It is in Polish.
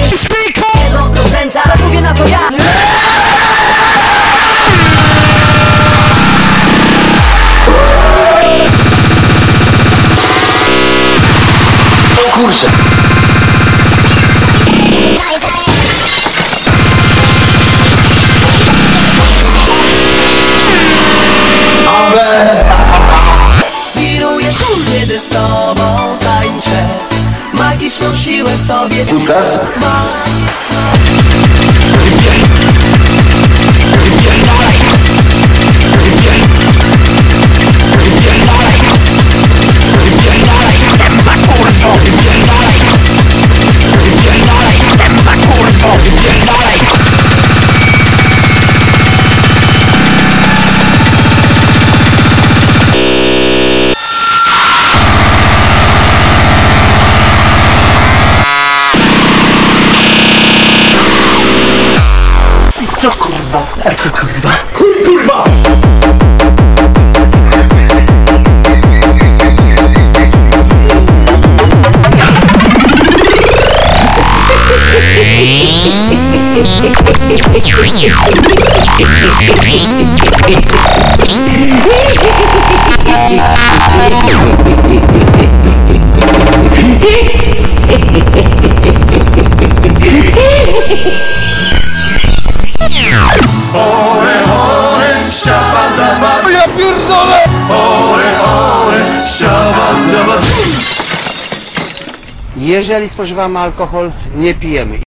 więcej Nie są procenta, mówię na to ja O kurczę Amen. You don't. Magiczną siłę w sobie Kutas? Chuj kurwa! Chuj kurwa! Hehehehe Jeżeli spożywamy alkohol, nie pijemy.